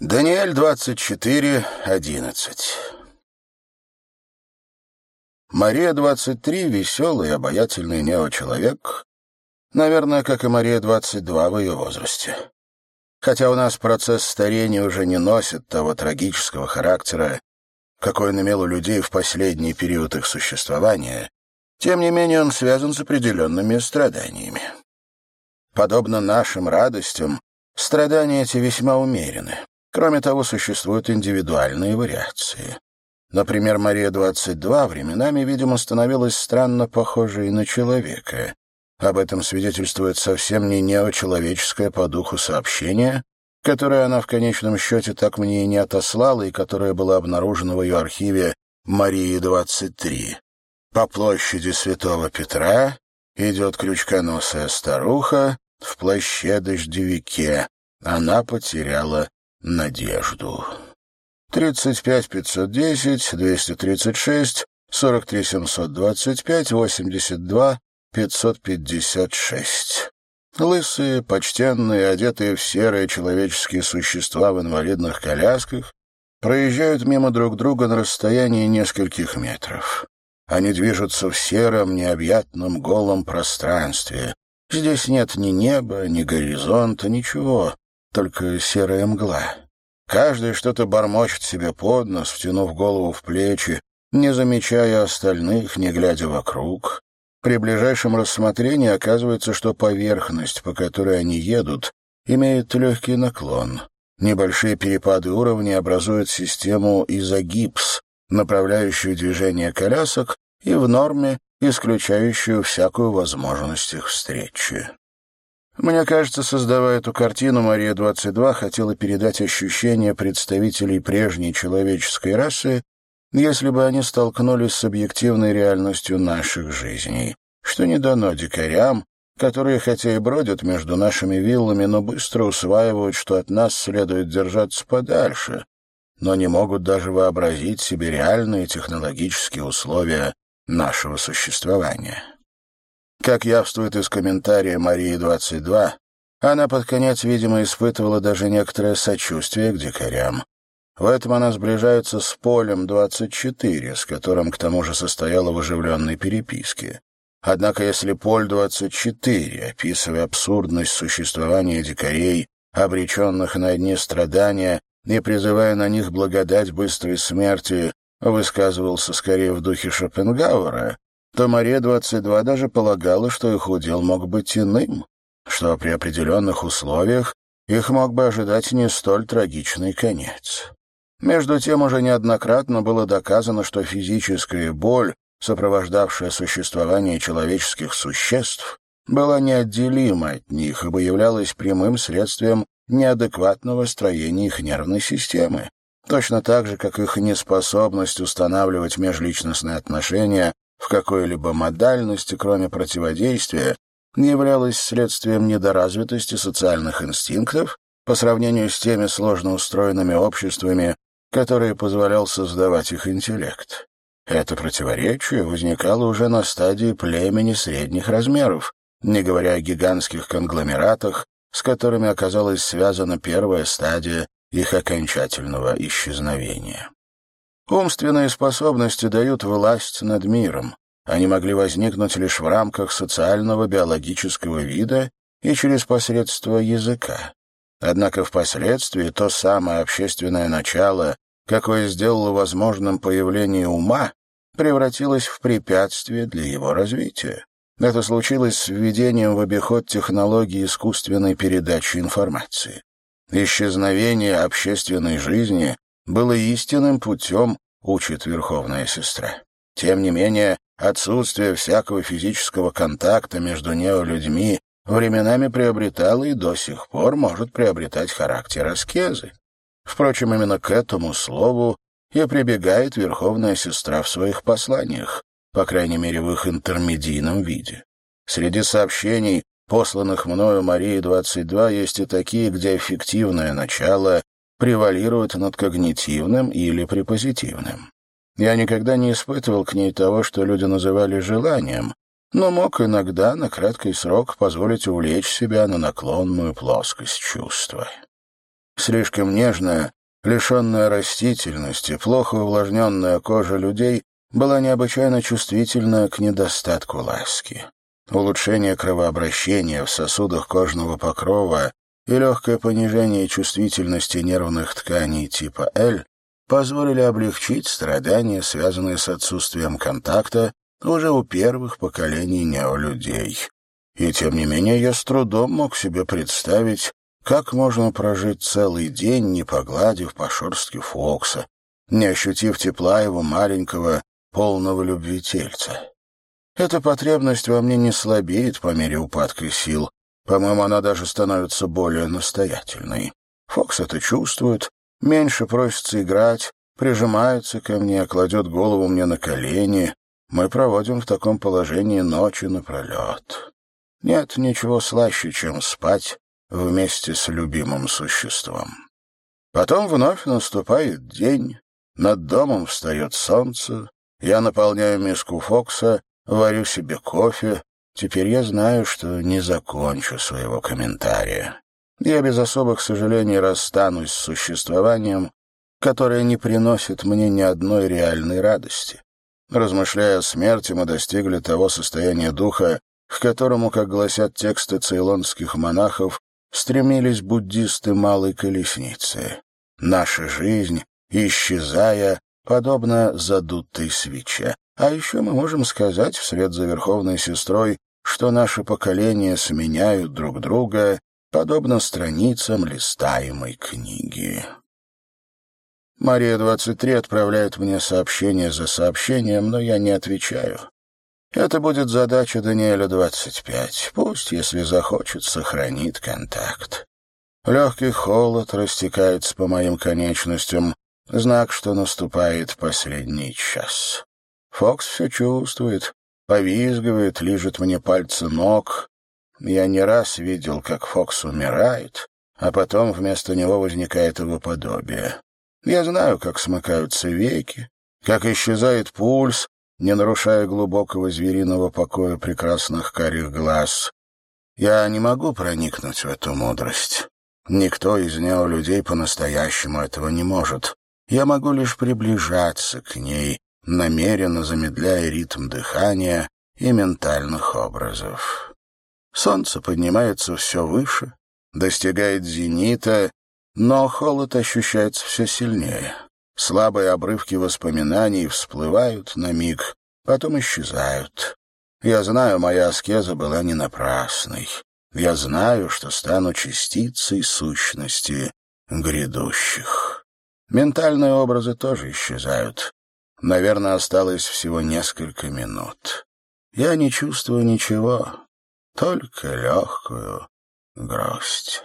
Даниэль 24, 11. Мария 23 — веселый и обаятельный неочеловек, наверное, как и Мария 22 в ее возрасте. Хотя у нас процесс старения уже не носит того трагического характера, какой он имел у людей в последний период их существования, тем не менее он связан с определенными страданиями. Подобно нашим радостям, страдания эти весьма умерены. Кроме того, существуют индивидуальные вариации. Например, Мария-22 временами, видимо, становилась странно похожей на человека. Об этом свидетельствует совсем не неочеловеческое по духу сообщение, которое она в конечном счете так мне и не отослала и которое было обнаружено в ее архиве Марии-23. По площади Святого Петра идет крючконосая старуха в плаще-дождевике. Она потеряла надежду. 35 510, 236, 43 725, 82, 556. Лысые, почтенные, одетые в серые человеческие существа в инвалидных колясках проезжают мимо друг друга на расстоянии нескольких метров. Они движутся в сером, необъятном, голом пространстве. Здесь нет ни неба, ни горизонта, ничего только серая мгла. Каждый что-то бормочет себе под нос, втянув голову в плечи, не замечая остальных, не глядя вокруг. При ближайшем рассмотрении оказывается, что поверхность, по которой они едут, имеет легкий наклон. Небольшие перепады уровня образуют систему изогипс, направляющую движение колясок и в норме исключающую всякую возможность их встречи. Мне кажется, создавая эту картину, Мария-22 хотела передать ощущение представителей прежней человеческой расы, если бы они столкнулись с объективной реальностью наших жизней, что не дано дикарям, которые хотя и бродят между нашими виллами, но быстро усваивают, что от нас следует держаться подальше, но не могут даже вообразить себе реальные технологические условия нашего существования. Как явствует из комментария Марии-22, она под конец, видимо, испытывала даже некоторое сочувствие к дикарям. В этом она сближается с Полем-24, с которым к тому же состояла в оживленной переписке. Однако если Поль-24, описывая абсурдность существования дикарей, обреченных на одни страдания и призывая на них благодать быстрой смерти, высказывался скорее в духе Шопенгауэра, то Мария-22 даже полагала, что их удел мог быть иным, что при определенных условиях их мог бы ожидать не столь трагичный конец. Между тем уже неоднократно было доказано, что физическая боль, сопровождавшая существование человеческих существ, была неотделима от них, ибо являлась прямым следствием неадекватного строения их нервной системы, точно так же, как их неспособность устанавливать межличностные отношения какой-либо модальности, кроме противодействия, не являлось следствием недоразвитости социальных инстинктов по сравнению с теми сложно устроенными обществами, которые позволял создавать их интеллект. Это противоречие возникало уже на стадии племени средних размеров, не говоря о гигантских конгломератах, с которыми оказалась связана первая стадия их окончательного исчезновения. Умственные способности дают власть над миром. Они могли возникнуть лишь в рамках социального биологического вида и через посредство языка. Однако впоследствии то самое общественное начало, какое сделало возможным появление ума, превратилось в препятствие для его развития. Это случилось с введением в обиход технологии искусственной передачи информации. Исчезновение общественной жизни было истинным путем, учит Верховная Сестра. Тем не менее, отсутствие всякого физического контакта между неолюдьми временами приобретало и до сих пор может приобретать характер аскезы. Впрочем, именно к этому слову и прибегает Верховная Сестра в своих посланиях, по крайней мере, в их интермедийном виде. Среди сообщений, посланных мною Марии-22, есть и такие, где эффективное начало превалирует над когнитивным или препозитивным. Я никогда не испытывал к ней того, что люди называли желанием, но мог иногда на краткий срок позволить увлечь себя на наклонную плоскость чувства. Слишком нежная, лишенная растительности, плохо увлажненная кожа людей была необычайно чувствительна к недостатку ласки. Улучшение кровообращения в сосудах кожного покрова и легкое понижение чувствительности нервных тканей типа L позволили облегчить страдания, связанные с отсутствием контакта уже у первых поколений неолюдей. И тем не менее я с трудом мог себе представить, как можно прожить целый день, не погладив по шерстке Фокса, не ощутив тепла его маленького, полного любви тельца. Эта потребность во мне не слабеет по мере упадка сил. По-моему, она даже становится более настоятельной. Фокс это чувствует, меньше просится играть, прижимается ко мне, кладет голову мне на колени. Мы проводим в таком положении ночи напролет. Нет ничего слаще, чем спать вместе с любимым существом. Потом вновь наступает день, над домом встает солнце, я наполняю миску Фокса, варю себе кофе. Теперь я знаю, что не закончу своего комментария. Я без особых сожалений расстанусь с существованием, которое не приносит мне ни одной реальной радости. Размышляя о смерти, мы достигли того состояния духа, к которому, как гласят тексты цейлонских монахов, стремились буддисты малой колесницы. Наша жизнь, исчезая, подобно задутой свече. А еще мы можем сказать вслед за Верховной Сестрой, что наши поколения сменяют друг друга, подобно страницам листаемой книги. Мария-23 отправляет мне сообщение за сообщением, но я не отвечаю. Это будет задача Даниэля-25. Пусть, если захочет, сохранит контакт. Легкий холод растекается по моим конечностям, знак, что наступает последний час. Фокс все чувствует, повизгивает, лижет мне пальцы ног. Я не раз видел, как Фокс умирает, а потом вместо него возникает его подобие. Я знаю, как смыкаются веки, как исчезает пульс, не нарушая глубокого звериного покоя прекрасных карих глаз. Я не могу проникнуть в эту мудрость. Никто из людей по-настоящему этого не может. Я могу лишь приближаться к ней, намеренно замедляя ритм дыхания и ментальных образов. Солнце поднимается все выше, достигает зенита, но холод ощущается все сильнее. Слабые обрывки воспоминаний всплывают на миг, потом исчезают. Я знаю, моя аскеза была не напрасной. Я знаю, что стану частицей сущности грядущих. Ментальные образы тоже исчезают. Наверное, осталось всего несколько минут. Я не чувствую ничего, только легкую грусть.